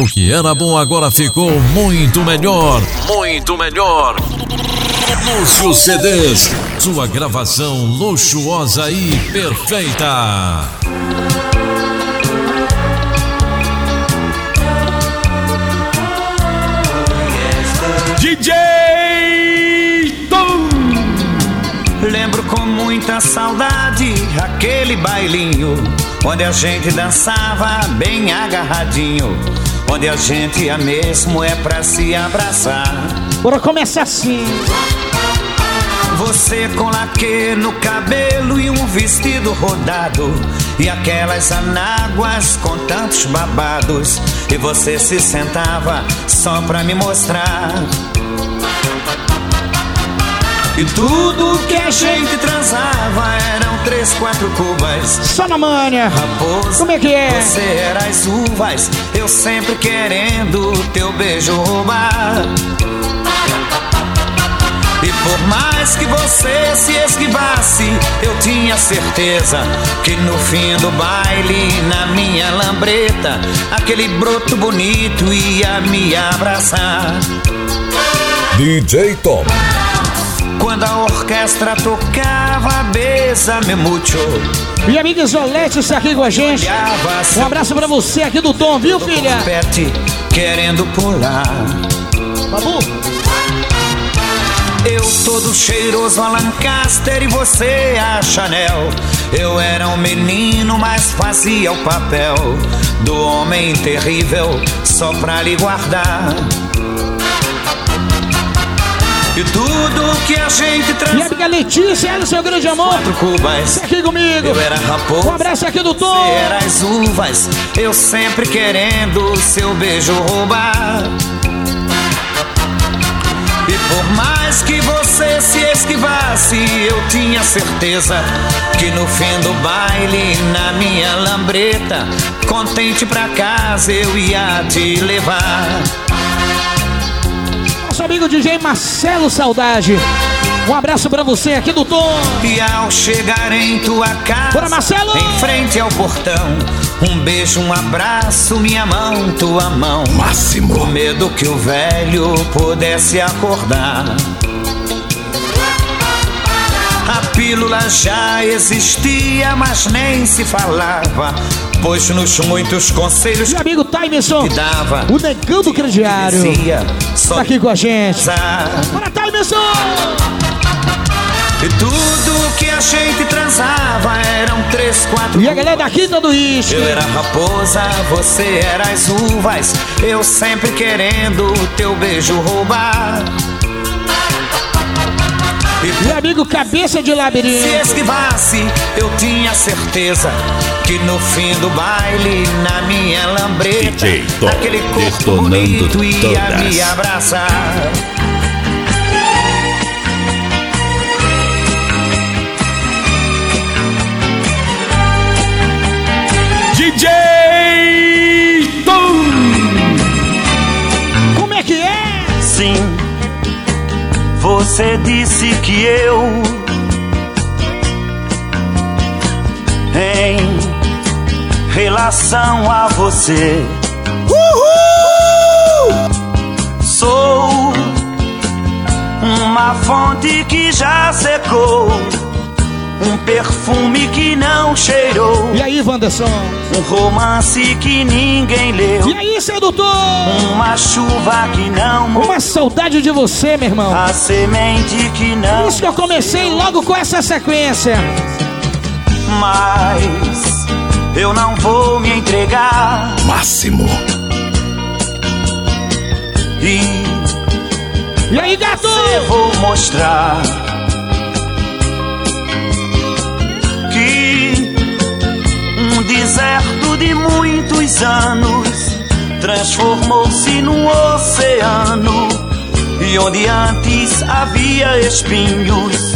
O que era bom agora ficou muito melhor. Muito melhor. Lúcio CDs. Sua gravação luxuosa e perfeita. DJ Tom. Lembro com muita saudade aquele bailinho onde a gente dançava bem agarradinho, onde a gente ia mesmo é pra se abraçar. Bora começar assim. Você com laque no cabelo e um vestido rodado. E aquelas anáguas com tantos babados. E você se sentava só pra me mostrar. E tudo que a gente transava eram três, quatro cubas. Só na manha. Raposa, Como é que é? Você era as uvas, eu sempre querendo teu beijo roubar. E por mais que você se esquivasse, eu tinha certeza que no fim do baile, na minha lambreta, aquele broto bonito ia me abraçar. DJ Tom. Quando a orquestra tocava, besa-me mucho. E amiga Isolete está aqui com a gente. Um abraço pra você aqui do Tom, viu, filha? Pete, querendo pular. Babu. Eu todo cheiroso a Lancaster e você a Chanel. Eu era um menino, mas fazia o papel do homem terrível só pra lhe guardar. E tudo que a gente E a transava amiga Letícia, ela, seu grande amor. quatro cubas. Aqui comigo. Eu era raposa. Um abraço aqui do Tom. Você era as uvas, eu sempre querendo seu beijo roubar. E por mais que você se esquivasse, eu tinha certeza que no fim do baile, na minha lambreta, contente pra casa eu ia te levar. Nosso amigo DJ Marcelo Saudade. Um abraço pra você aqui do Tom. E ao chegar em tua casa, Bora, Marcelo! em frente ao portão, um beijo, um abraço, minha mão, tua mão. Máximo. Com medo que o velho pudesse acordar. Pílula já existia, mas nem se falava. Pois nos muitos conselhos E amigo Timerson. que dava, O negão do crediário. dizia só Tá aqui com a gente. usar. Bora, Timerson! E tudo que a gente transava eram três, quatro. E a galera da Quinta do Uísque. Eu era raposa, você era as uvas. Eu sempre querendo teu beijo roubar. E E amigo Cabeça de se Labirinto. esquivasse, eu tinha certeza que no fim do baile, na minha lambreta, DJ Tom, aquele corpo bonito ia todas. me abraçar. DJ Tom. Como é que é? Sim, você disse que eu em relação a você sou uma fonte que já secou, perfume que não cheirou, E aí, Wanderson? um romance que ninguém leu, E aí, sedutor? uma chuva que não Uma saudade de você, meu irmão. A semente que Por não isso que eu comecei logo com essa sequência. mais eu não vou me entregar Máximo. e E aí, gato? eu vou mostrar deserto de muitos anos transformou-se num oceano. E onde antes havia espinhos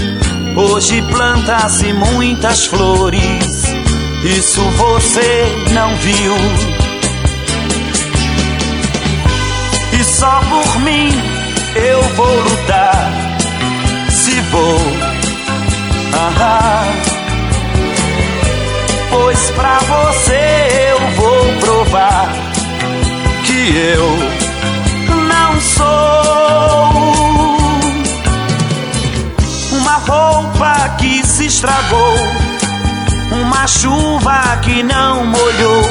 hoje planta-se muitas flores. Isso você não viu. E só por mim eu vou lutar se vou ah, pois pra você eu vou provar que eu não sou uma roupa que se estragou, uma chuva que não molhou,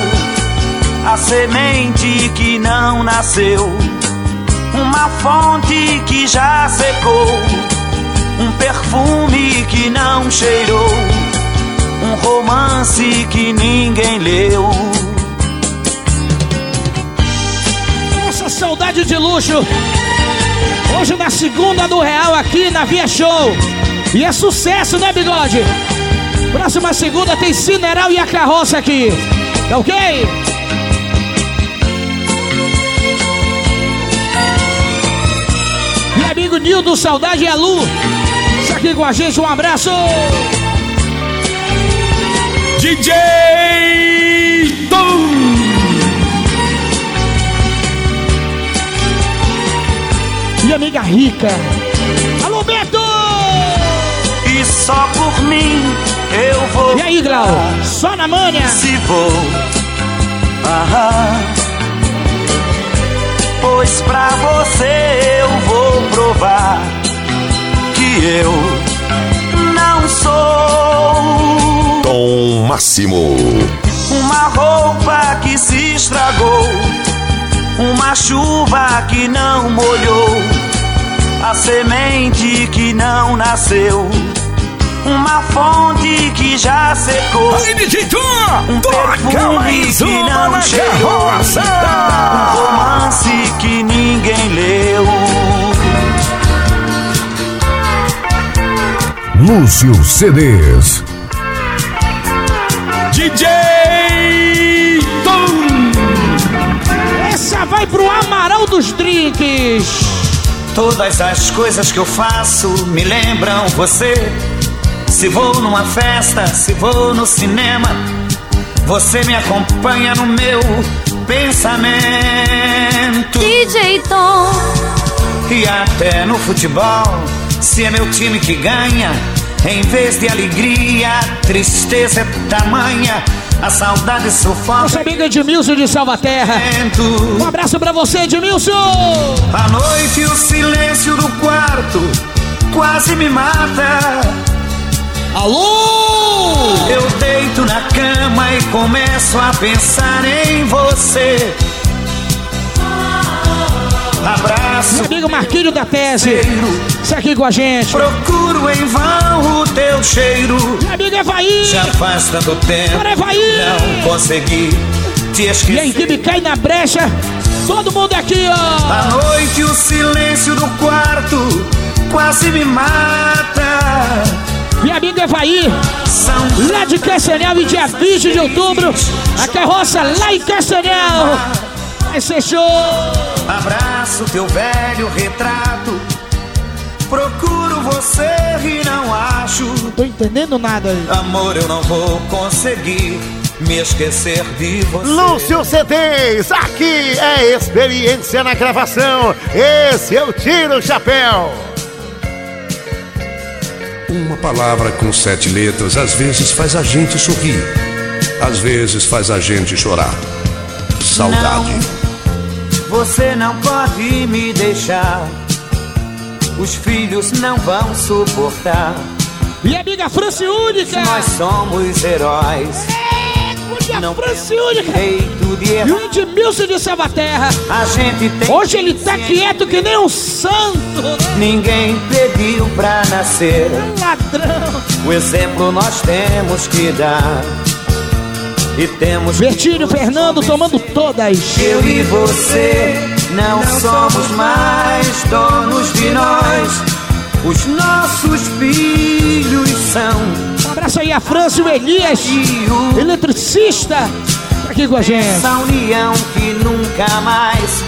a semente que não nasceu, uma fonte que já secou, um perfume que não cheirou, um romance que ninguém leu. Nossa saudade de luxo. Hoje na segunda do Real aqui na Via Show. E é sucesso, né, bigode? Próxima segunda tem Cineral e a carroça aqui. Tá ok? Meu amigo Nildo, saudade e a Lu. Está aqui com a gente, um abraço. DJ Tom. Minha amiga rica. Alô, Beto! E só por mim eu vou. E aí, Grau? Só na manha. Se vou. Ah, pois pra você eu vou provar que eu não sou Tom Máximo. uma roupa que se estragou, uma chuva que não molhou, a semente que não nasceu, uma fonte que já secou. Aí, DJ Tom. Um perfume que não carroça. Um romance que ninguém leu Lúcio CDs. DJ Tom. Essa vai pro Amaral dos Drinks. Todas as coisas que eu faço me lembram você Se vou numa festa, se vou no cinema Você me acompanha no meu pensamento DJ Tom, E até no futebol, se é meu time que ganha, em vez de alegria, tristeza é tamanha, a saudade sufoca. amiga Edmilson de Salvaterra. Um abraço pra você, Edmilson. A noite e o silêncio do quarto quase me mata. Alô! Eu deito na cama e começo a pensar em você. Abraço, amigo Marquinho da Tese. Isso aqui com a gente. procuro em vão o teu cheiro. Meu amigo Evaí. Já faz tanto tempo Bora, Evaí. não consegui te E a esquecer. equipe cai na brecha. Todo mundo aqui, ó. A noite o silêncio do quarto quase me mata. Minha amiga Evaí. Lá de Castanhal e dia 20 de outubro. A carroça lá em Castanhal. Vai ser show. Abraço teu velho retrato. Procuro você e não acho. Tô entendendo nada aí. Amor, eu não vou conseguir me esquecer de você. Lúcio CDs, aqui é experiência na gravação. Esse eu tiro o chapéu. Uma palavra com sete letras às vezes faz a gente sorrir, às vezes faz a gente chorar. Saudade. Você não pode me deixar. Os filhos não vão suportar. Minha amiga Franciúnica. Nós somos heróis. Minha Não Franciúnica. Jeito de E o Edmilson de Salvaterra. A gente tem. Hoje ele tá quieto que nem um santo. né? Ninguém pediu pra nascer. Ladrão. O exemplo nós temos que dar. E temos Bertinho Fernando tomando todas. Eu e você não somos mais donos de nós. Os nossos filhos são. Um abraço aí a França e o Elias, E o eletricista, tá aqui com a gente. essa união que nunca mais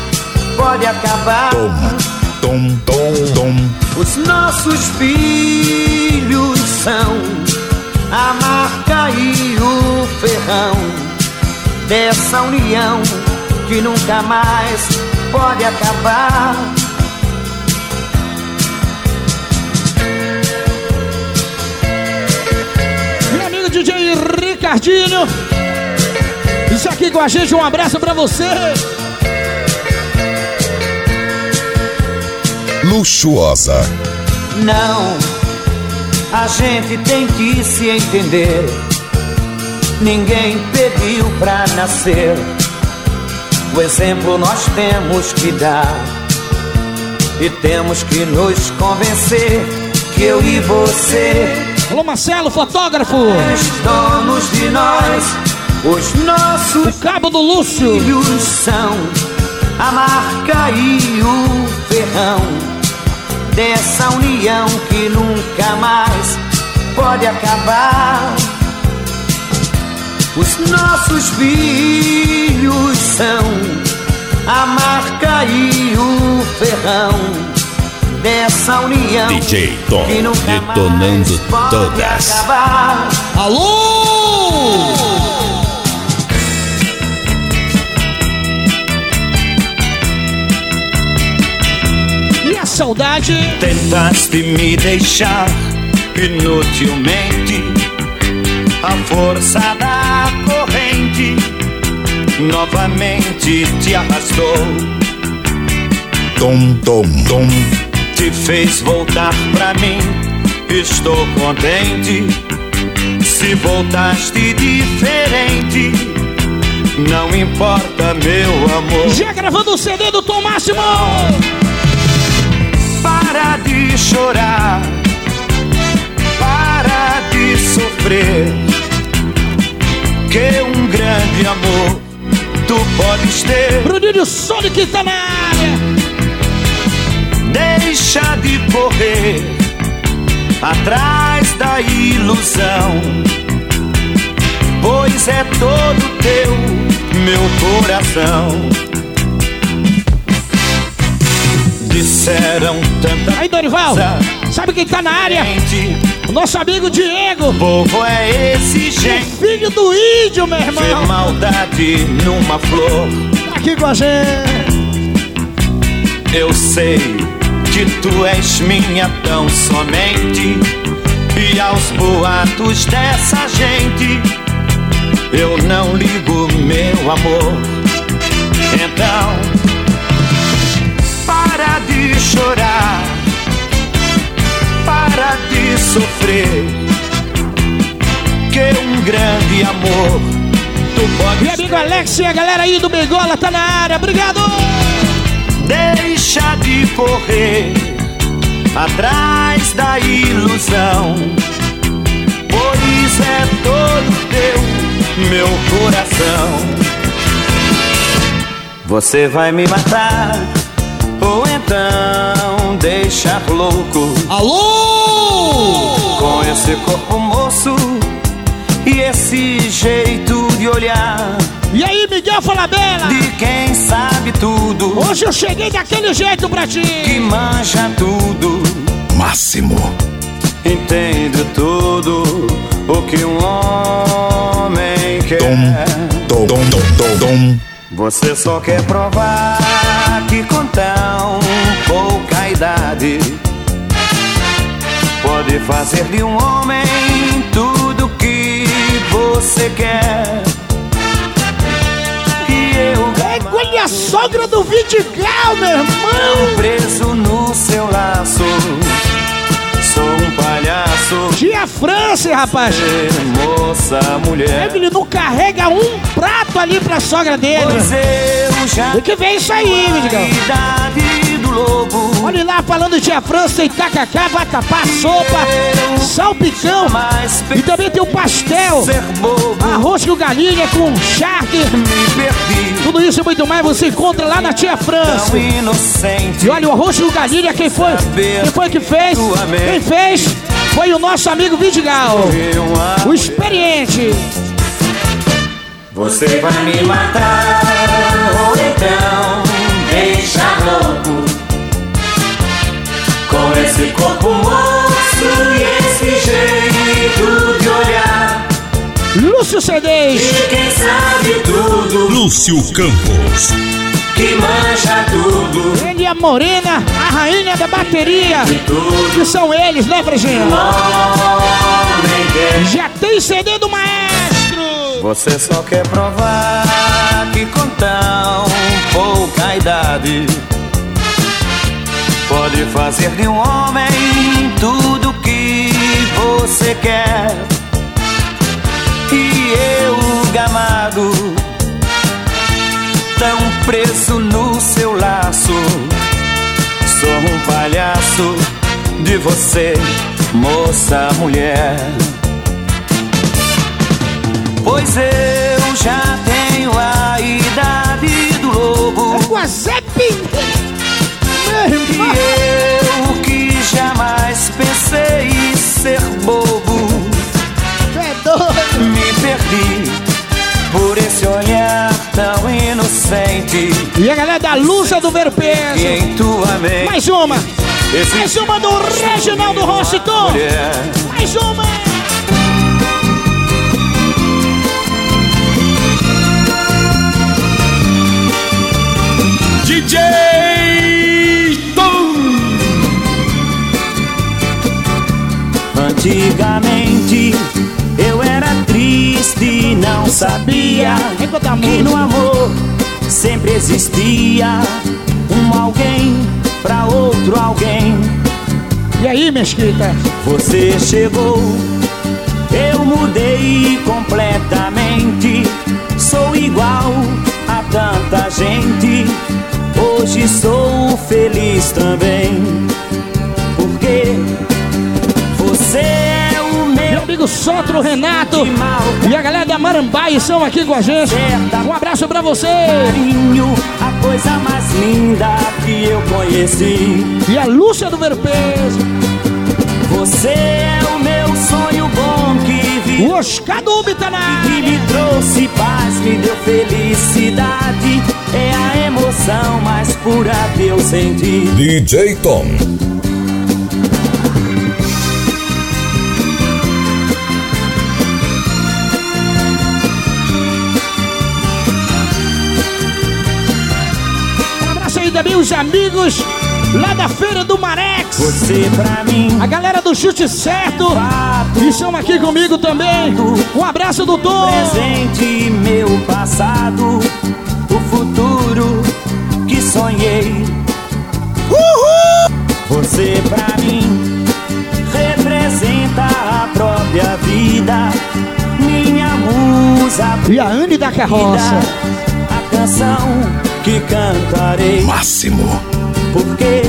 pode acabar. Tom, tom, tom. Os nossos filhos dessa união que nunca mais pode acabar. Meu amigo DJ Ricardinho, isso aqui com a gente, um abraço para você. Luxuosa. Não, a gente tem que se entender Ninguém pediu pra nascer. O exemplo nós temos que dar. E temos que nos convencer que eu e você. Alô, Marcelo, fotógrafo. Os donos de nós, os nossos o cabo do Lúcio. filhos são a marca e o ferrão dessa união que nunca mais pode acabar. Os nossos filhos são a marca e o ferrão dessa união DJ Tom, que nunca detonando mais pode todas. acabar. Alô! E a saudade? Tentaste me deixar inutilmente a força da corrente novamente te arrastou, Tom, tom, tom. te fez voltar pra mim. Estou contente se voltaste diferente. Não importa, meu amor. Já gravando o CD do Tom Máximo. Para de chorar, para de sofrer. Grande amor tu podes ter. Bruninho Sonic tá na área. Deixa de correr atrás da ilusão. Pois é todo teu, meu coração. Disseram tanta Aí, Dorival. Sabe quem tá na área? gente. Nosso amigo Diego. Povo é esse gente. Filho do índio, meu irmão. maldade numa flor. Tá aqui com a gente. Eu sei que tu és minha tão somente. E aos boatos dessa gente, eu não ligo, meu amor. Então, para de chorar, de sofrer. Que um grande amor tu Meu podes amigo Alex e a galera aí do Begola tá na área. Obrigado. Deixa de correr atrás da ilusão, pois é todo teu, meu coração. Você vai me matar, ou então deixar louco Alô! Com esse corpo moço e esse jeito de olhar E aí, Miguel Falabella? de quem sabe tudo. Hoje eu cheguei daquele jeito pra que ti. manja tudo, Máximo. entende tudo o que um homem quer. tom, tom, tom, tom, tom. Você só quer provar fazer de um homem tudo que você quer. E eu Olha a sogra do Vidigal, meu irmão. preso no seu laço, sou um palhaço. Tia França, rapaz. Moça, mulher. Ele não carrega um prato ali pra sogra dele. Pois eu já Tem que ver isso aí, Vidigão. idade do lobo. Olha lá falando tia França, tem tacacá, vatapá, sopa, salpicão. E também tem o pastel, arroz com galinha, com charque. me perdi. Tudo isso e muito mais você encontra lá na tia França. E olha o arroz com galinha, quem foi? Quem foi que fez? Quem fez? Foi o nosso amigo Vidigal. O experiente. Você vai me matar ou então deixar louco esse corpo moço e esse jeito de olhar. Lúcio CDs. E quem sabe tudo, Lúcio Campos. que mancha tudo, Ele e a Morena, a rainha da bateria. tudo Que são eles, né, quer. Já tem CD do maestro. Você só quer provar que com tão pouca idade Pode fazer de um homem tudo que você quer. E eu, gamado, tão preso no seu laço, sou um palhaço de você, moça, mulher. Pois eu já E a galera da Lusa do Ver Peso. em tua mente Mais uma. Mais uma do Reginaldo Rossi, Tom. mulher. Mais uma. DJ Tom. Antigamente eu era triste e não sabia que no amor sempre existia um alguém pra outro alguém. E aí, Mesquita? Você chegou, eu mudei completamente. Sou igual a tanta gente. Hoje sou feliz também. Porque você amigo Sotro Renato. E a galera da Marambaia estão aqui com a gente. Um abraço pra você. carinho, a coisa mais linda que eu conheci. E a Lúcia do Ver Peso. Você é o meu sonho bom que vi. O Oscar do Ubi tá que me trouxe paz, me deu felicidade. É a emoção mais pura que eu senti. DJ Tom. Também os amigos lá da Feira do Marex. Você pra mim, A galera do Chute Certo. fato, E estão aqui comigo também. Um abraço do Tom. presente, meu passado, o futuro que sonhei. Você pra mim representa a própria vida, minha musa. E a Anne da Carroça. A canção que cantarei. Máximo. Porque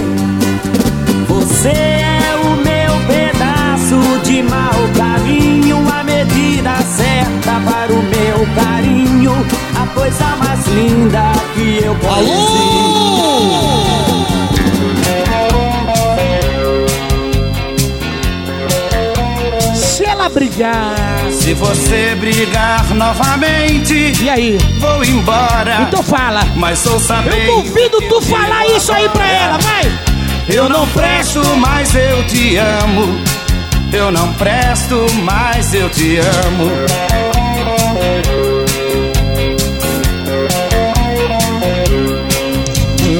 você é o meu pedaço de mau caminho, a medida certa para o meu carinho, a coisa mais linda que eu conheci. Se ela brigar. Se você brigar novamente, E aí? vou embora. Então fala. Mas sou saber. Eu duvido tu falar isso aí pra ela, vai! Eu não presto, mas eu te amo. Eu não presto, mas eu te amo.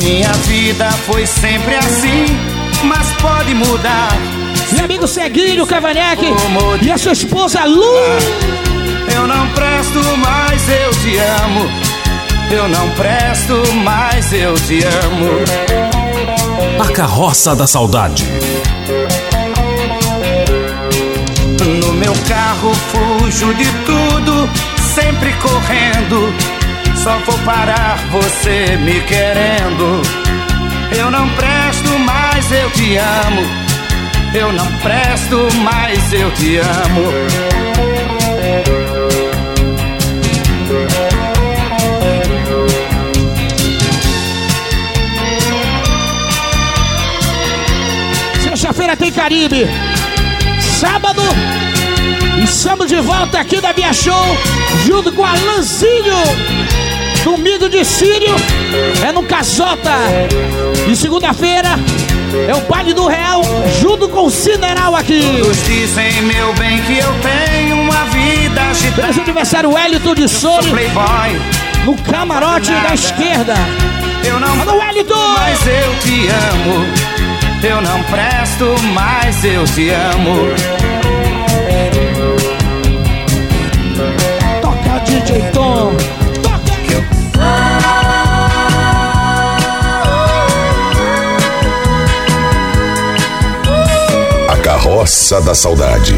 Minha vida foi sempre assim, mas pode mudar. Amigo Ceguinho Cavanhaque Como e a sua esposa Lu. Eu não presto, mas eu te amo. Eu não presto, mas eu te amo. A carroça da saudade. No meu carro fujo de tudo, sempre correndo. Só vou parar você me querendo. Eu não presto, mas eu te amo. Eu não presto, mas eu te amo. Sexta-feira tem Caribe. Sábado, estamos de volta aqui da Via Show, junto com Alanzinho. Domingo de Sírio é no Casota. E segunda-feira é o baile do Real, junto com o Cineral aqui. Todos dizem, meu bem, que eu tenho uma vida agitada. Feliz aniversário, Wellington de Sou Sole, playboy. no camarote da esquerda. Eu não Alô, Wellington! mas eu te amo. Eu não presto, mas eu te amo. Toca, DJ Tom. Carroça da Saudade.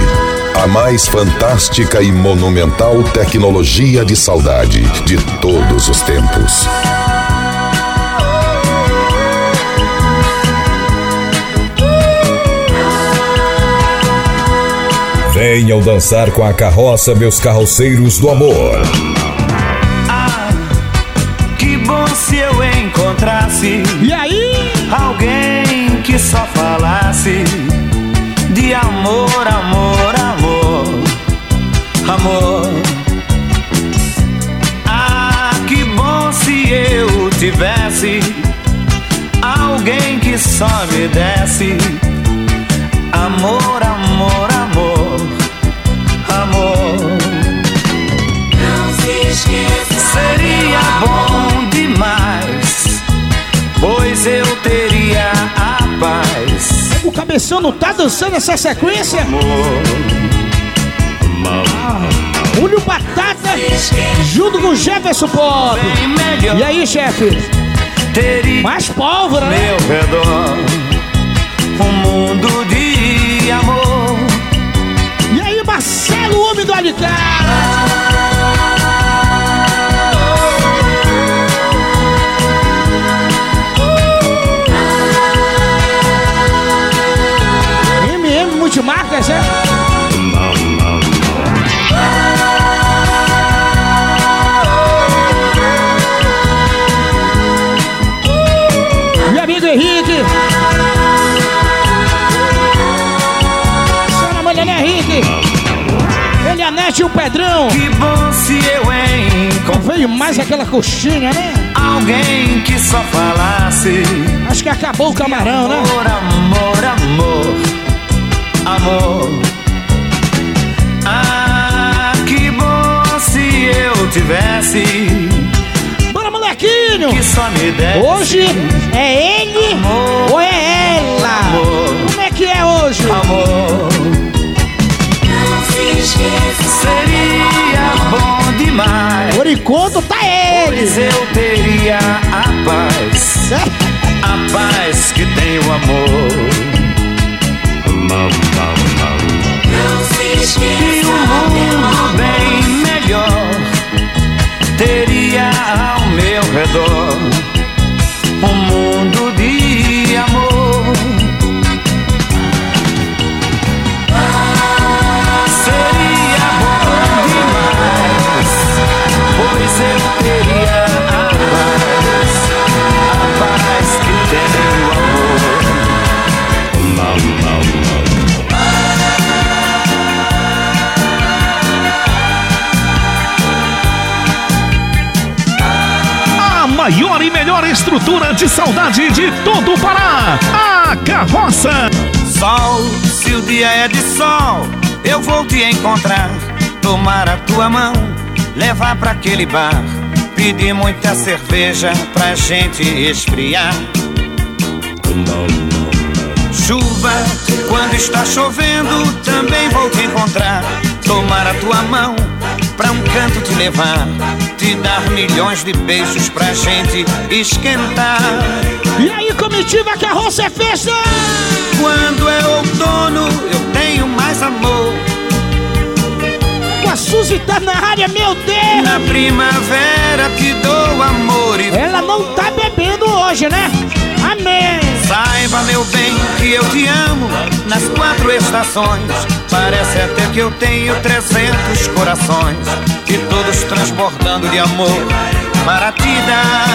A mais fantástica e monumental tecnologia de saudade de todos os tempos. Venham dançar com a carroça, meus carroceiros do amor. Ah, que bom se eu encontrasse. E aí? Alguém que só falasse de amor, amor, amor, amor. Ah, que bom se eu tivesse alguém que só me desse amor, amor, amor, amor. Não se esqueça. Seria bom paz. O cabeção não tá dançando essa sequência? Julio Batata junto com o Jefferson Pop. E aí, chefe? Mais pólvora, né? meu redor um mundo de amor. E aí, Marcelo, homem do Alicate? Multimarcas, é? Meu amigo Henrique. Senhora Mariana Henrique. Ele, a Nete e o Pedrão. Que bom se eu encontrar Veio mais aquela coxinha, né? alguém que só falasse Acho que acabou o camarão, né? amor, amor, amor, amor. Ah, que bom se eu tivesse Bora, molequinho! que só me desse Hoje é ele Amor. ou é ela? Amor. Como é que é hoje? amor. Não se esqueça. Seria bom demais. Por enquanto tá ele. Pois eu teria a paz, a paz que tem o amor. E um mundo bem melhor teria ao meu redor maior e melhor estrutura de saudade de todo o Pará. A Carroça. Sol, se o dia é de sol, eu vou te encontrar. Tomar a tua mão, levar pra aquele bar. Pedir muita cerveja pra gente esfriar. Chuva, quando está chovendo, também vou te encontrar. Tomar a tua mão, pra um canto te levar. Te dar milhões de beijos pra gente esquentar. E aí, comitiva carroça é festa! Quando é outono, eu tenho mais amor. Com a Suzy tá na área, meu Deus! Na primavera te dou amor e Ela não tá bebendo hoje, né? Amém! Saiba, meu bem, que eu te amo nas quatro estações. Parece até que eu tenho 300 corações e todos transbordando de amor para te dar.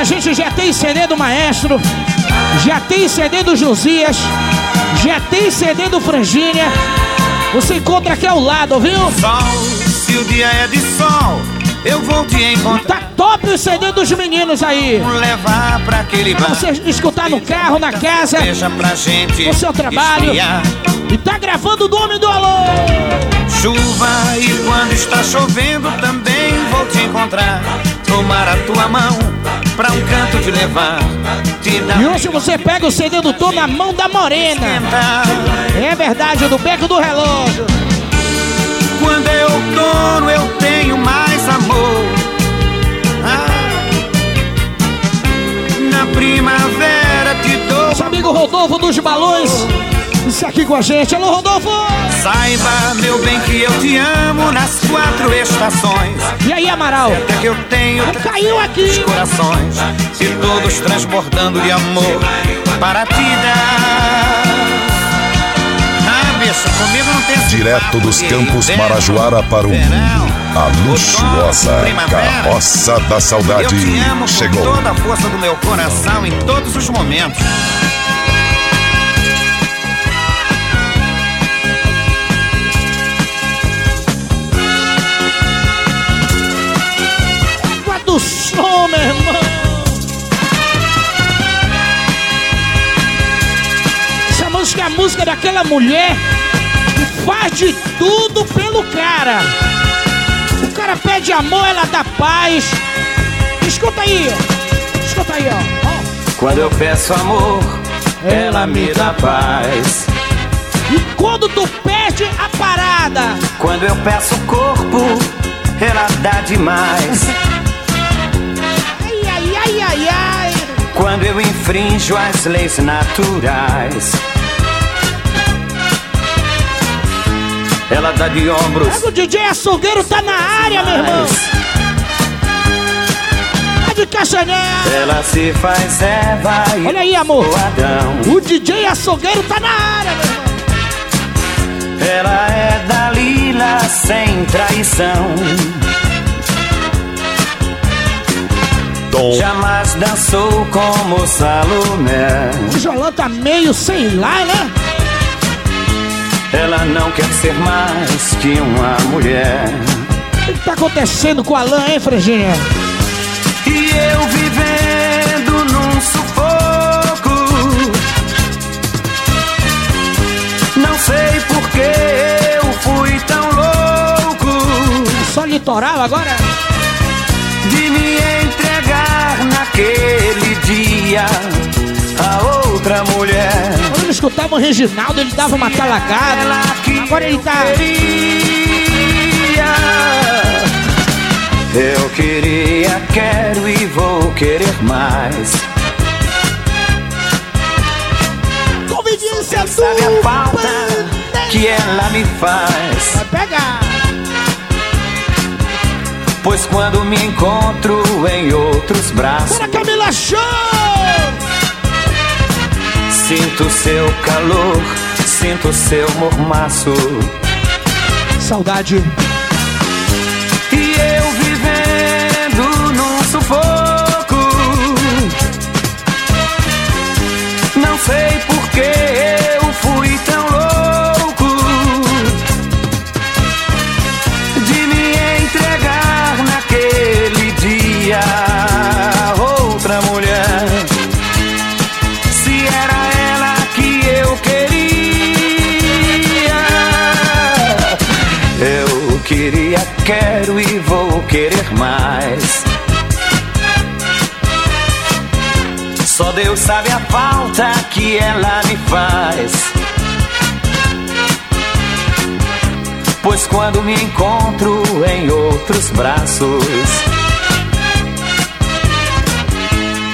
A gente já tem CD do Maestro, já tem CD do Josias, já tem CD do Frangínia. Você encontra aqui ao lado, viu? Sol, se o dia é de sol, eu vou te encontrar. Tá top o CD dos meninos aí. Levar pra aquele Pra bar. você escutar no carro, na casa, pra no seu trabalho. esfriar. E tá gravando o nome do alô. Chuva e quando está chovendo também vou te encontrar. Tomar a tua mão pra um canto te levar. Te E hoje você pega o CD do Tom na mão da Morena. É verdade, do beco do relógio. Quando é outono eu tenho mais amor. Ah, na primavera te dou Só Rodolfo dos Balões. Isso aqui com a gente. Alô, Rodolfo! Saiba, meu bem, que eu te amo nas quatro estações. E aí, Amaral? Até que eu tenho Caiu aqui. corações e todos transbordando de amor para te dar. Bicho, comigo não tem Direto dos campos inverno, Marajoara para o mundo. verão, A luxuosa carroça da Eu saudade te amo chegou. com toda a força do meu coração em todos os momentos. Água do som, meu irmão. Música daquela mulher que faz de tudo pelo cara. O cara pede amor, ela dá paz. Escuta aí. Escuta aí, ó. ó. Quando eu peço amor, ela me dá paz. E quando tu perde a parada, Quando eu peço corpo, ela dá demais. ai, ai, ai, ai, ai. Quando eu infrinjo as leis naturais. Ela dá de ombros. Pega o DJ Açougueiro, tá na área, meu irmão. Tá de castanhar. Ela se faz Eva e Olha aí, amor. o Adão. O DJ Açougueiro tá na área, meu irmão. Ela é Dalila sem traição. Tom Jamais dançou como Salomé. O Jolan tá meio sem lá, né? Ela não quer ser mais que uma mulher. O que tá acontecendo com o Alan, hein, Franjinha? E eu vivendo num sufoco. Não sei por que eu fui tão louco Só litoral agora? de me entregar naquele dia a outra mulher. Escutava o Reginaldo, ele dava uma talagada. Agora ele tá. Eu queria, quero e vou querer mais. Conveniência Sabe a falta que ela me faz? Vai pegar. Pois quando me encontro em outros braços, Bora, Camila Show! Sinto seu calor, sinto seu mormaço. Saudade. Querer mais. Só Deus sabe a falta que ela me faz. Pois quando me encontro em outros braços,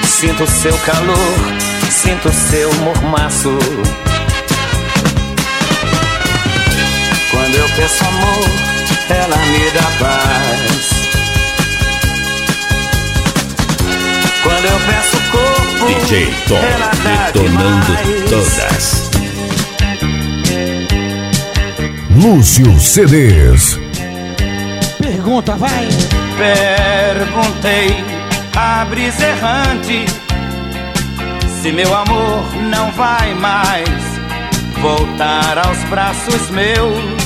sinto seu calor, sinto seu mormaço. Quando eu peço amor, ela me dá paz. Quando eu peço corpo, DJ Tom ela dá detonando demais. todas. Lúcio CDs. Pergunta, vai. Perguntei a brisa errante se meu amor não vai mais voltar aos braços meus.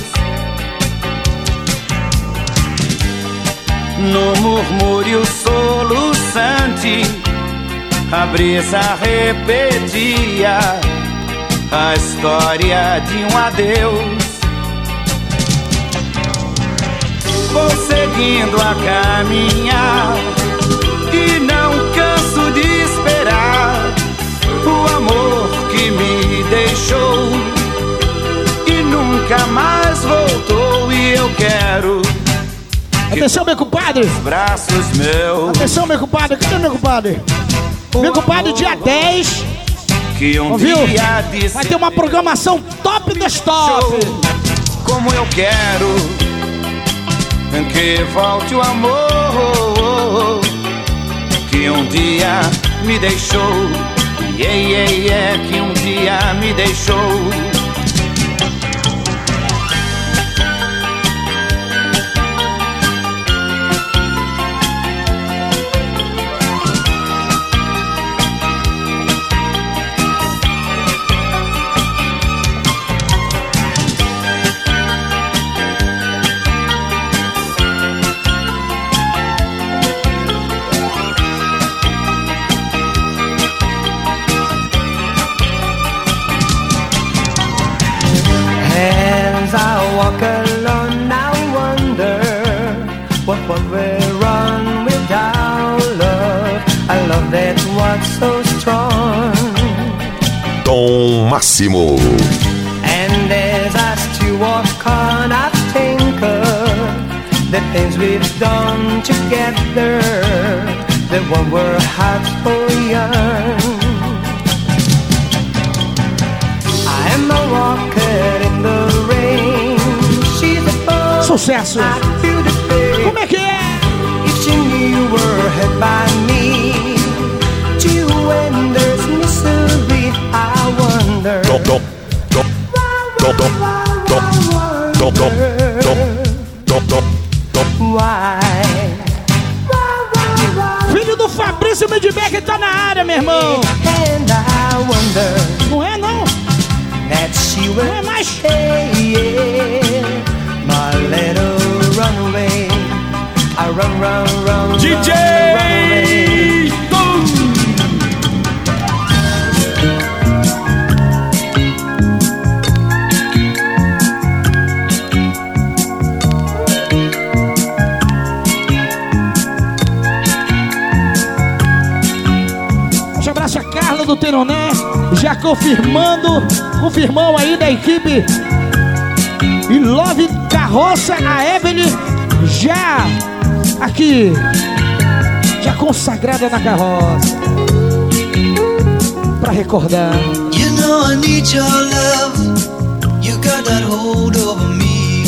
No murmúrio soluçante, a brisa repetia a história de um adeus. Vou seguindo a caminhar e não canso de esperar o amor que me deixou e nunca mais voltou. E eu quero Atenção, meu compadre. braços meus. Atenção, meu compadre. Cadê meu compadre? Meu compadre, dia 10, que um Ouviu? Vai ter uma programação top das top. como eu quero que volte o amor que um dia me deixou. Yeah, yeah, yeah, que um dia me deixou. Was so strong. Tom Máximo. And as I still walk on, I think of the things we've done together. The one we're hearts so young. I am a walker in the rain. She's a boat. Sucesso. I feel the pain. Como é que é? If she knew you were hurt by me, Filho do Fabrício Midbeck tá na área, meu irmão. Não é, não? Não é mais. My little runaway. I run, run, run. run, DJ já confirmando, confirmou aí da equipe. E Love Carroça, a Evelyn, já aqui, já consagrada na carroça. Pra recordar. You know I need your love. You got that hold over me.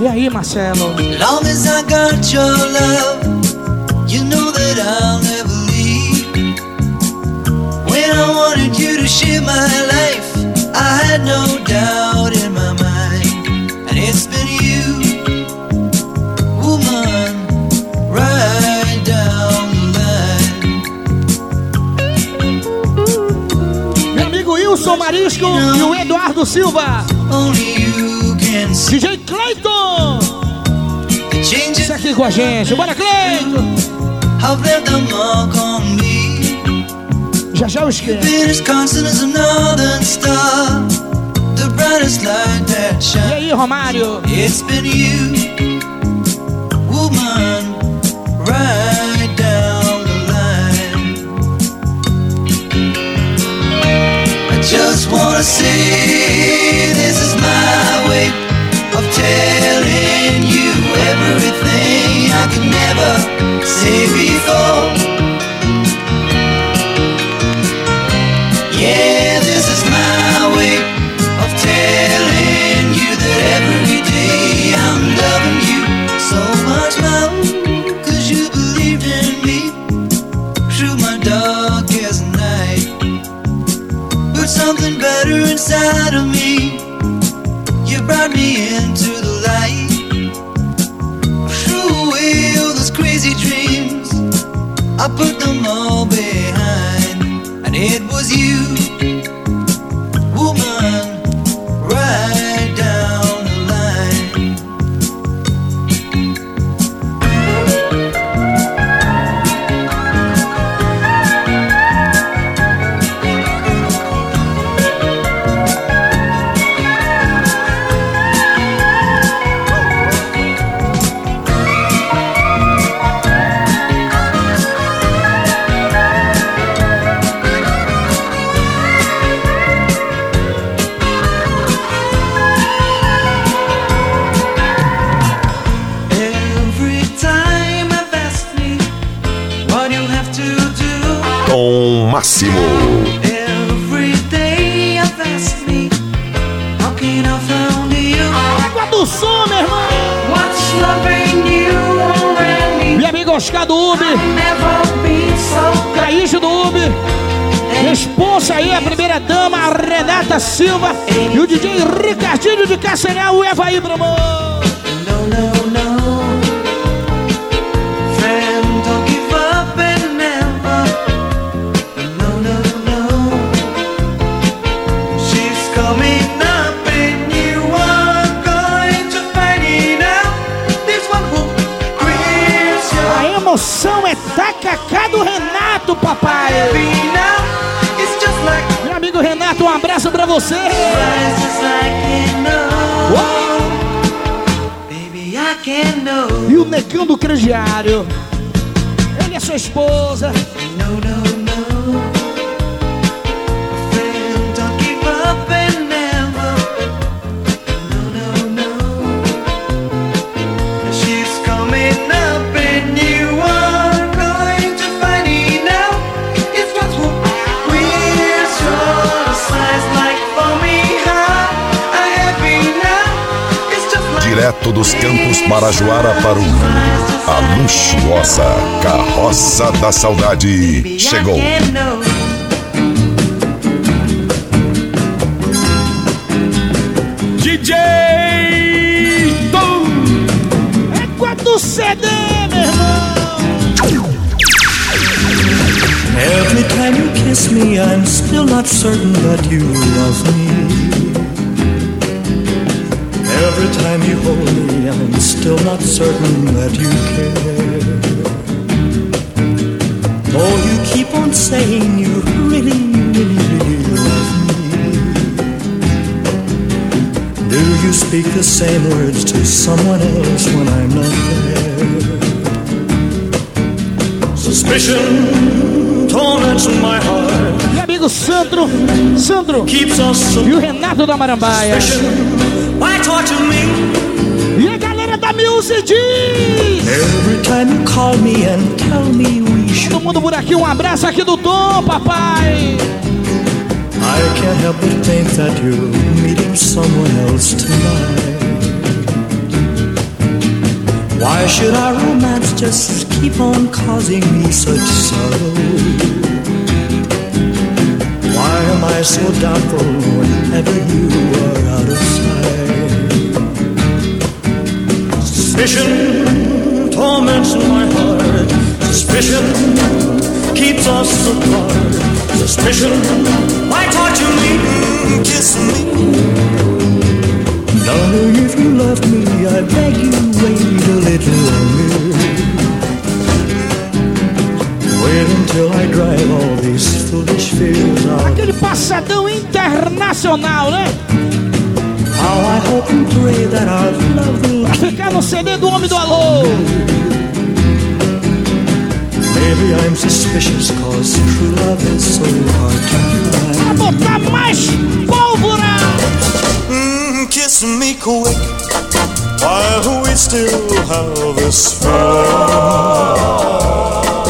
E aí, Marcelo? Long as I got your love, you know that I'll never. When I wanted you to share my life, I had no doubt in my mind. And it's been you, woman, right down the line. Meu amigo Wilson Marisco e o Eduardo Silva. Only you can see DJ the changes Isso aqui com a gente. Bora, Cleiton. have left a mark on me. Já já eu esqueço. Been constant as a northern star, the brightest light that E aí, Romário? It's been you, woman, right down the line. I just wanna say this is my way of telling you everything I could never say before. topo do morro. máximo. Água do som, meu irmão. Meu amigo Oscar do Ubi. Caís do Ubi. Responsa aí a primeira dama, a Renata Silva. E o DJ Ricardinho de Cacereal, o Eva Ibramon. Papai. Meu amigo Renato, um abraço pra você. E o negão do crediário. Ele é sua esposa. No, no. Direto dos campos Marajoara para o mundo. A luxuosa Carroça da Saudade chegou. DJ Tom. É quando CD, meu irmão. Every time you kiss me, I'm still not certain that you love me. Every time you hold me, I'm still not certain that you care. Oh, you keep on saying you really, really, really love me. Do you speak the same words to someone else when I'm not there? Suspicion torments my heart. Meu amigo Sandro, Sandro Keeps us e o Renato da Marambaia. suspicion. E a galera da Music diz. Every time you call me and tell me we should. Todo mundo por aqui, um abraço aqui do Tom, papai. I can't help but think that you're meeting someone else tonight. Why should our romance just keep on causing me such sorrow? Why am I so doubtful whenever you are out of sight? Suspicion torments my heart. Suspicion keeps us apart. Suspicion, why torture me? Kiss me. Darling, if you love me, I beg you wait a little longer. Wait until I drive all these foolish fears out. Aquele passadão internacional, né? Ficar no CD do Homem do Alô. Maybe I'm suspicious cause true love is so hard to find. Pra botar mais pólvora. Mm, kiss me quick while we still have this feeling.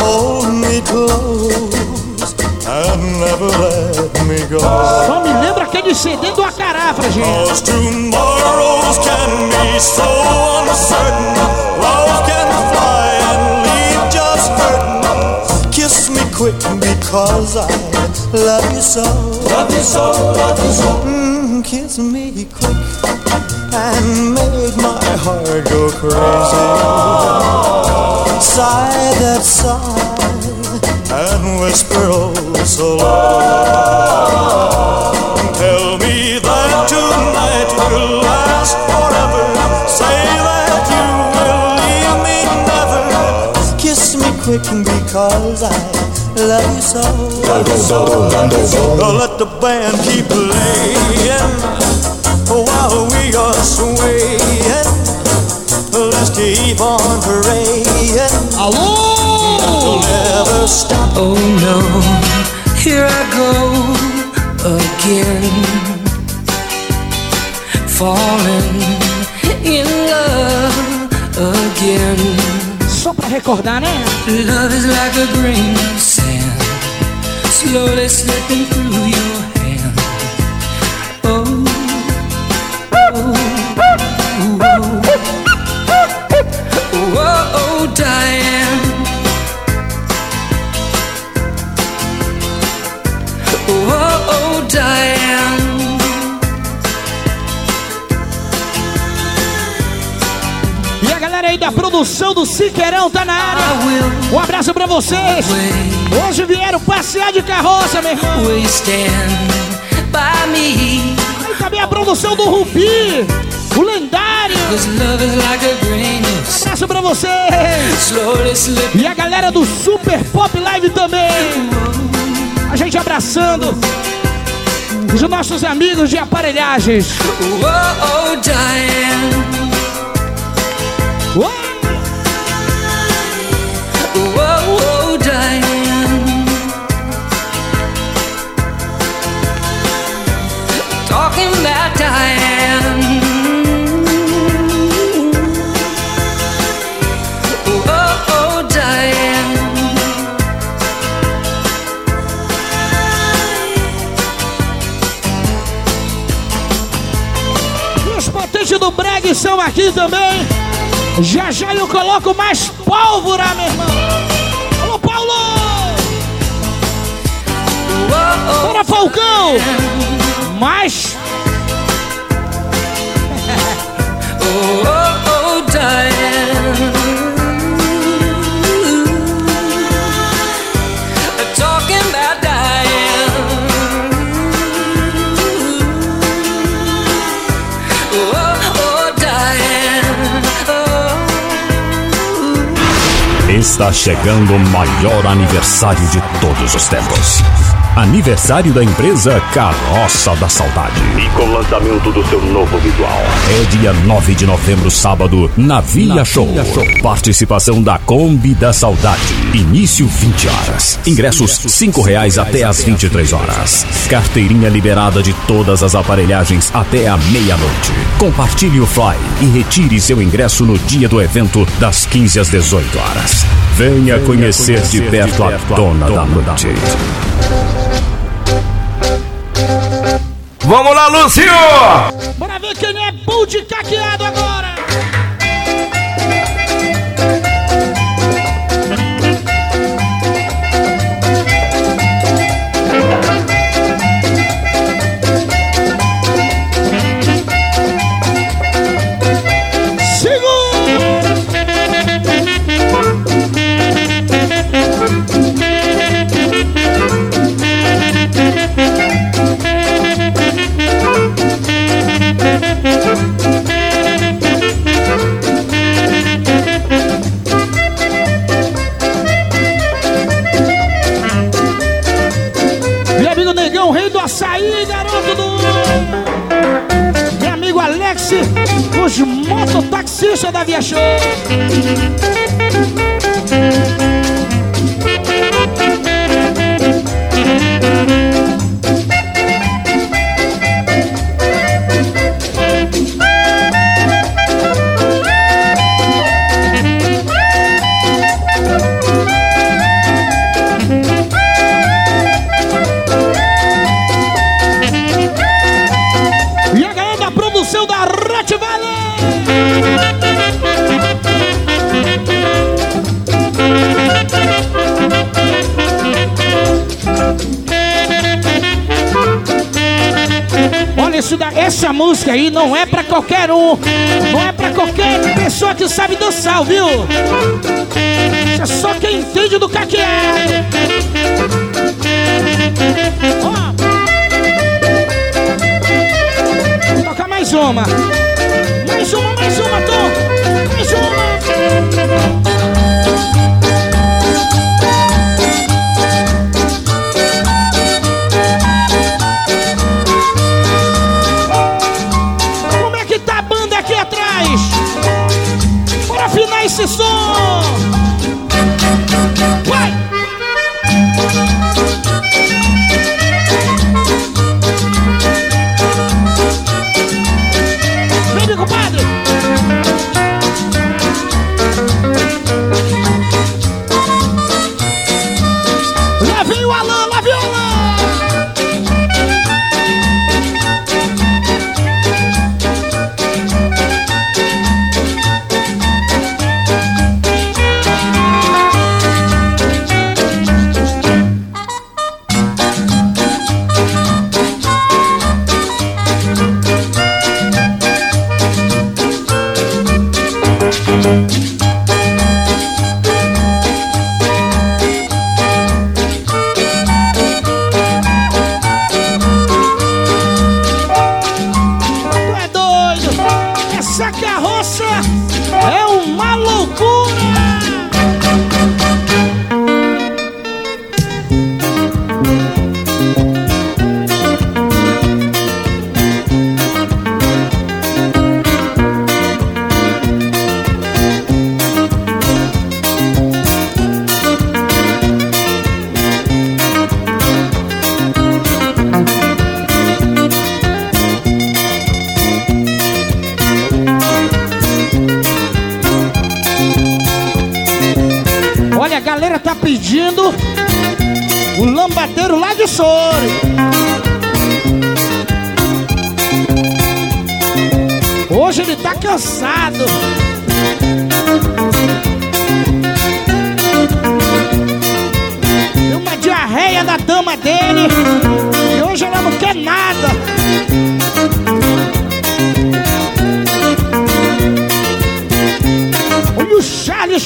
Hold me close and never let me go. Só me lembra aquele CD do gente. Tomorrows can be so uncertain. Love can fly and leave just hurting. Kiss me quick because I love you so. Love you so, love you so. Mm, kiss me quick and make my heart go crazy. Sigh that sigh and whisper oh so low. Tell me that tonight will last forever. Say that you will leave me never. Kiss me quick because I love you so. Oh, let the band keep playing while we are swaying. Let's keep on praying. Alô! Never stop. Oh no, here I go again. Falling in love again. Só pra recordar, né? Love is like a grain of sand, slowly slipping through your da produção do Siqueirão tá na área. Um abraço pra vocês. Hoje vieram passear de carroça, meu irmão. Aí também a produção do Rubi, o lendário. Um abraço pra vocês. E a galera do Super Pop Live também. A gente abraçando os nossos amigos de aparelhagens. Oh, oh, Diane. Do Breg são aqui também. Já já eu coloco mais pólvora, meu irmão. Alô, Paulo! Bora, Falcão! Mais. Oh, oh, oh, Diane. Está chegando o maior aniversário de todos os tempos. Aniversário da empresa Carroça da Saudade. E com o lançamento do seu novo visual. É dia 9 de novembro, sábado, na Via, Show. Participação da Kombi da Saudade. Início 20 horas. Ingressos 5 reais até às 23 horas. Carteirinha liberada de todas as aparelhagens até a meia-noite. Compartilhe o fly e retire seu ingresso no dia do evento das 15 às 18 horas. Venha, conhecer, de perto a dona, da noite. Vamos lá, Lúcio! Bora ver quem é bull de caqueado agora!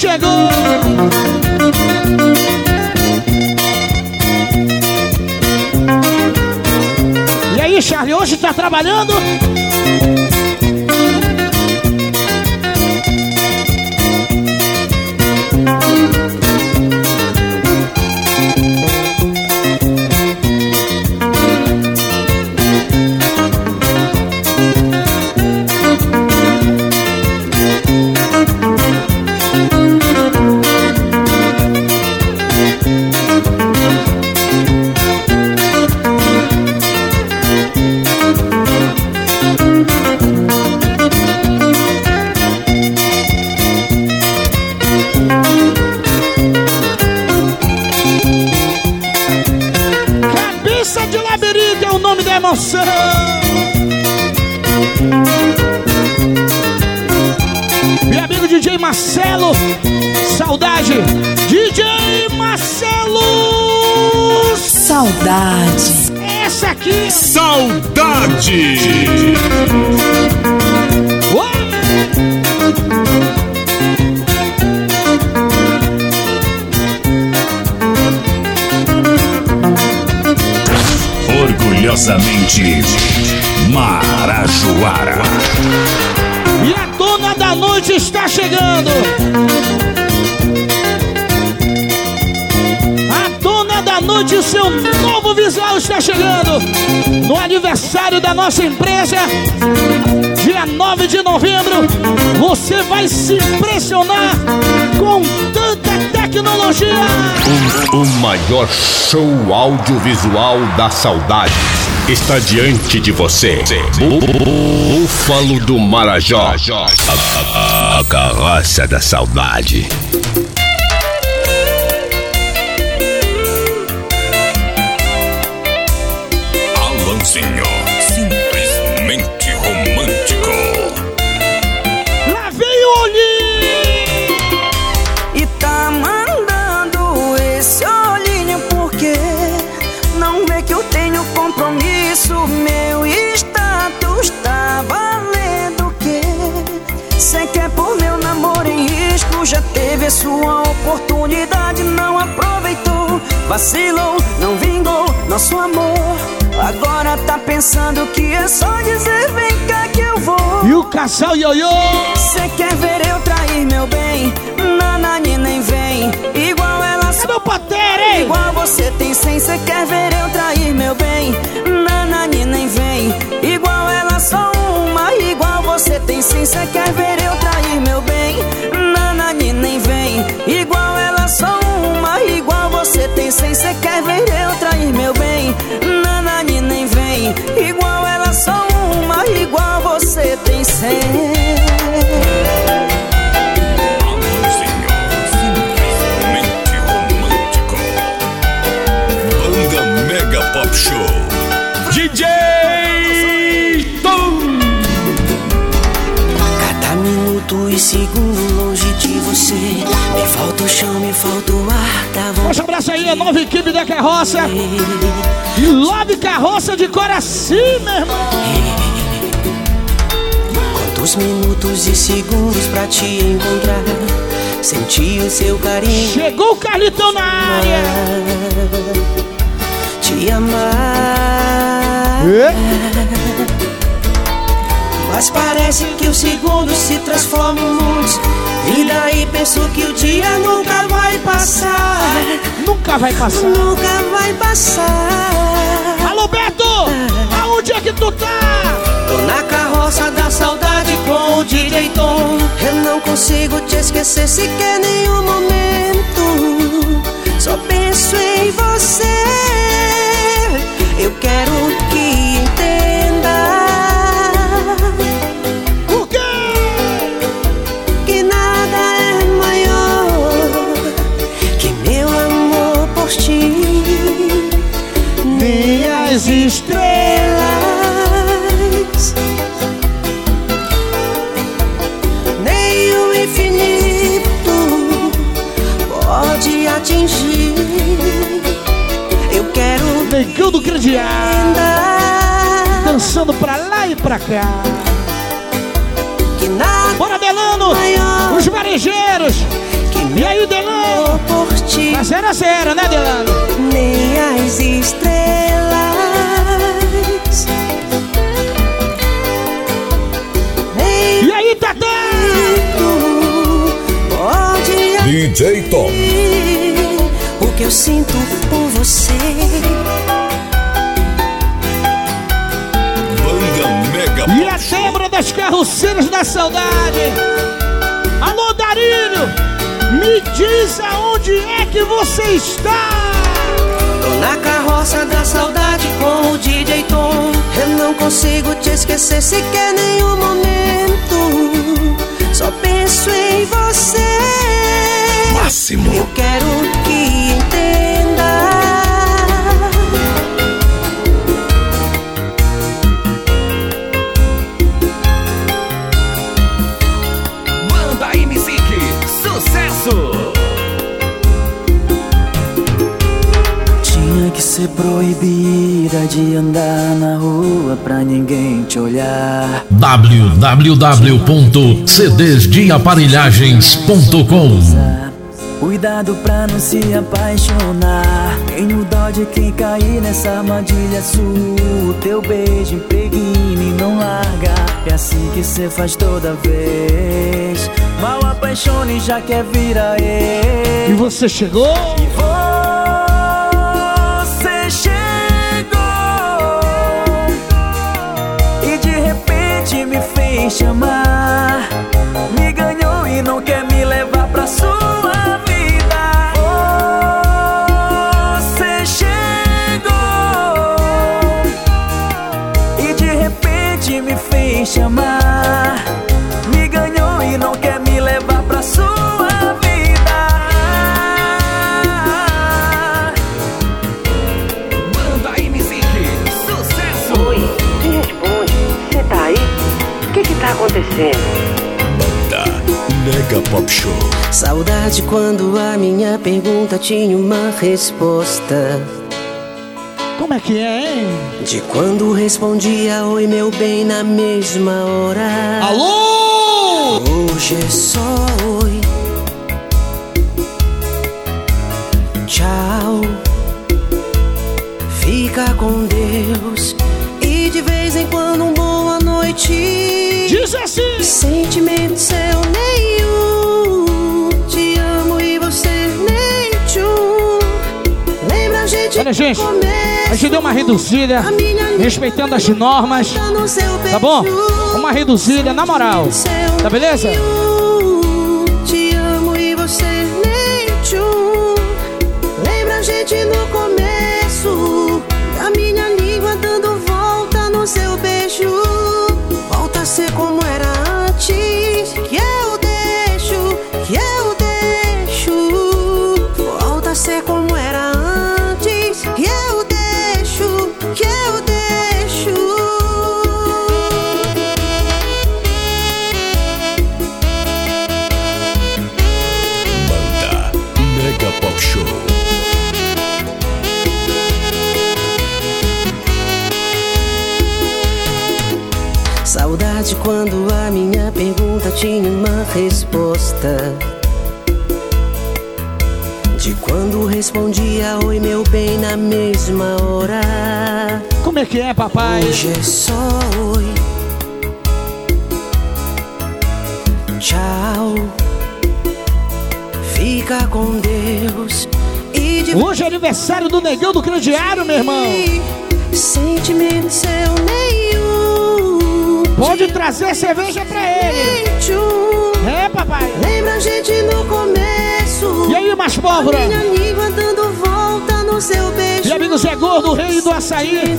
Chegou. E aí, Charlie, hoje tá trabalhando? Saudade. Aniversário da nossa empresa, dia 9 de novembro, você vai se impressionar com tanta tecnologia. O, o maior show audiovisual da saudade está diante de você. Bú- Bú- Búfalo do Marajó. A, a- a carroça da saudade. Teve sua oportunidade, não aproveitou. Vacilou, não vingou nosso amor. Agora tá pensando que é só dizer vem cá que eu vou. E o casal ioiô. Cê quer ver eu trair meu bem? Nanani nem vem. Igual ela só. Patera, hein? Igual você tem sem. Cê quer ver eu trair meu bem? Nanani nem vem. Igual ela só uma. Igual você tem sem. Cê quer ver eu trair meu bem? Sem. Cê quer ver eu trair meu bem? Nanani nem vem. Igual ela só uma. Igual você tem Mega Pop Show. DJ Tom. Cada minuto e segundo longe de você Me falta o chão, abraço aí, a nova equipe da carroça. E love carroça de coração, meu irmão. Quantos minutos e segundos pra te encontrar? Sentir o seu carinho. Chegou o Carlitão na área. Te amar Mas parece que os segundos se transformam em muitos E daí penso que o dia nunca vai passar. Nunca vai passar. Nunca vai passar. Alô, Beto! Aonde é que tu tá? Tô na carroça da saudade com o DJ Tom. Eu não consigo te esquecer sequer nenhum momento. Só penso em você. Eu quero que entenda estrelas, nem o infinito pode atingir. Eu quero Negão do Crediar, dançando pra lá e pra cá. Que nada Bora, Delano! Maior, os varejeiros! e aí, o Delano? Por ti, Mas era, né, Delano? Nem as estrelas. DJ Tom. o que eu sinto por você Banda Mega E a Débora das carroceiras da saudade. Alô, Darílio! Me diz aonde é que você está? Tô na carroça da saudade com o DJ Tom Eu não consigo te esquecer sequer nenhum momento Máximo. Eu quero que entenda Banda M-Music, sucesso! Tinha que ser proibida de andar na rua pra ninguém te olhar. www.cdsdeaparelhagens.com Cuidado pra não se apaixonar. Tenho dó de quem cair nessa armadilha sua. O teu beijo impregna e não larga. É assim que cê faz toda vez. Mal apaixona e já quer virar E ex. você chegou? E você chegou E de repente me fez chamar tá acontecendo? Mega Pop Show. Saudade quando a minha pergunta tinha uma resposta Como é que é, hein? De quando respondia oi meu bem na mesma hora Alô? Hoje é só Diz assim. Sentimento seu nenhum. Te amo e você nem tchum Lembra a gente Olha, gente, a gente deu uma reduzida, respeitando as normas, tá bom? Uma reduzida, na moral, tá beleza? Te amo e você nem tchum Lembra a gente no começo tinha uma resposta. De quando respondia oi meu bem na mesma hora. Como é que é, papai? Hoje é só oi. Tchau. Fica com Deus. E de Hoje é aniversário do Negão do Crediário, meu irmão. Sentimento seu nenhum. Pode trazer cerveja pra ele. É, papai. Lembra a gente no começo. E aí, mais pólvora? Minha língua dando volta no seu beijo. E amigo Zé Gordo, o rei do açaí.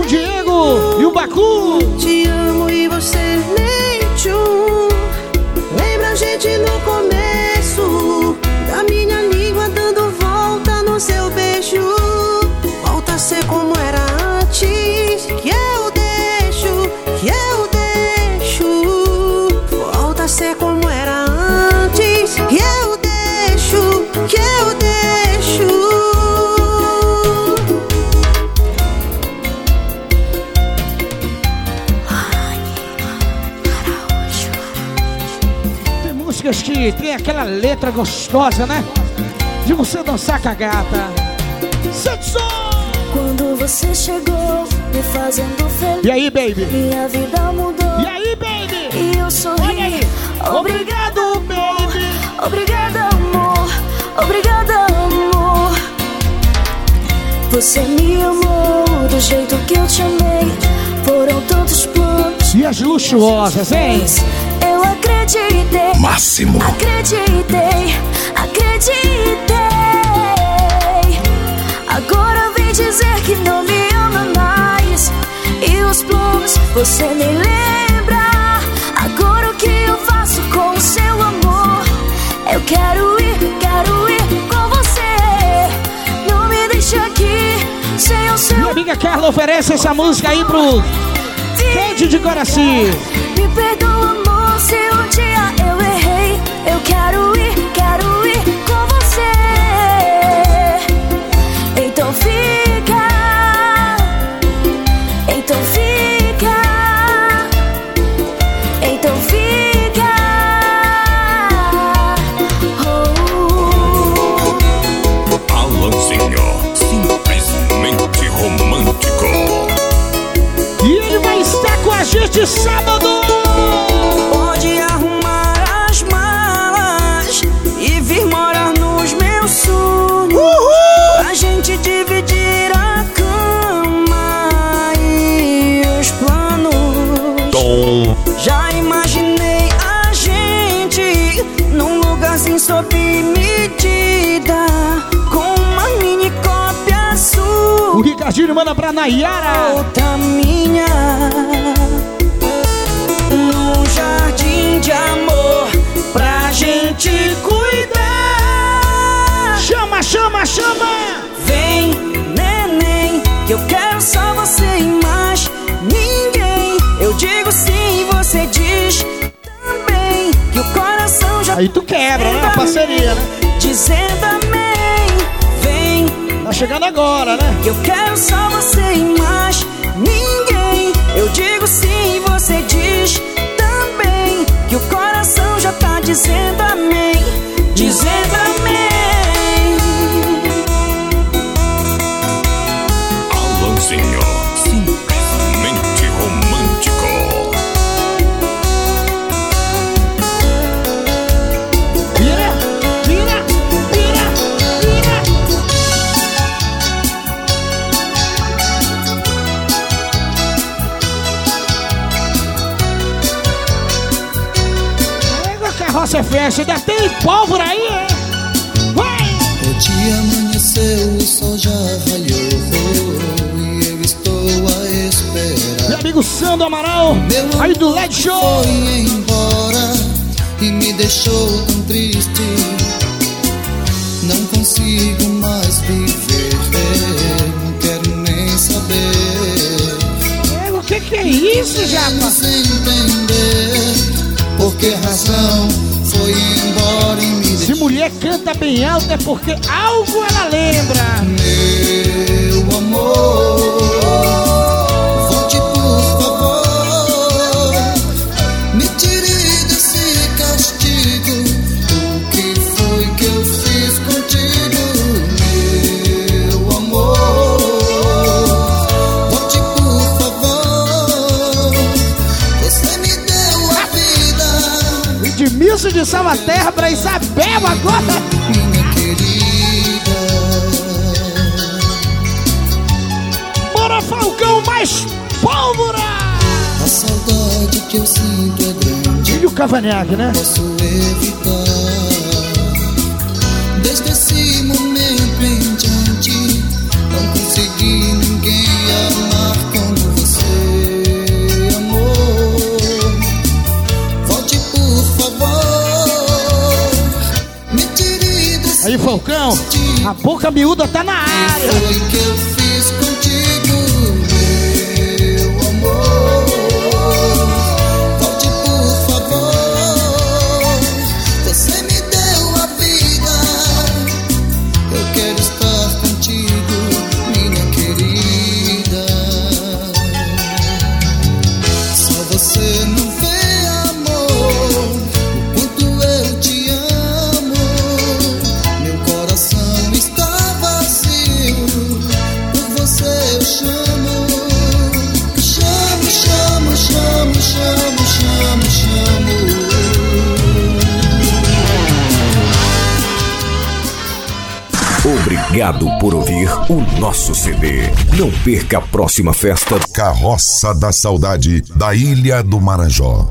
O Diego e o Bacu. Te amo e você tchum. Lembra a gente no começo. Que tem aquela letra gostosa, né? De você dançar com a gata. Sente som! Quando você chegou, me fazendo feliz. E aí, baby? Minha vida mudou. E aí, baby? E eu sorri. Olha aí. Obrigado, baby. Obrigada, amor. Obrigada, amor. Você me amou do jeito que eu te amei. Foram tantos planos. E as luxuosas, hein? Acreditei. Máximo. Acreditei, acreditei. Agora vem dizer que não me ama mais. E os planos você nem lembra. Agora o que eu faço com o seu amor? Eu quero ir, quero ir com você. Não me deixe aqui sem o seu Minha amiga Carla oferece essa música aí pro Quente de Coraci. Me perdoa, amor, um dia eu errei. Eu quero ir, quero ir com você. Então fica, então fica, então fica. Oh. Alanzinho, simplesmente romântico. E ele vai estar com a gente sábado. Ricardinho manda pra Nayara. Outra minha Num jardim de amor Pra gente cuidar Chama, chama, chama Vem, neném Que eu quero só você e mais ninguém Eu digo sim, você diz também Que o coração já Aí tu quebra, né? A parceria, né? Dizendo Vem, Tá chegando agora, né? eu quero só você e mais ninguém. Eu digo sim, você diz também. Que o coração já tá dizendo amém. Dizendo amém. É festa, ainda tem pólvora aí, hein? Vai! O dia amanheceu, o sol já raiou e eu estou a esperar. Meu amigo Sandro Amaral, aí do LED Show. Foi embora e me deixou tão triste. Não consigo mais viver, não quero nem saber. É, o que que é isso, Japa? Sem entender por que razão foi embora e me Se mulher canta bem alto é porque algo ela lembra. Meu amor, Edmilson de Salvaterra pra Isabel agora. Minha querida, Bora Falcão, mais pólvora! a saudade que eu sinto é grande. O Cavanhaque, né? Posso evitar. A boca miúda tá na área. O nosso CD. Não perca a próxima festa. Carroça da Saudade da Ilha do Marajó.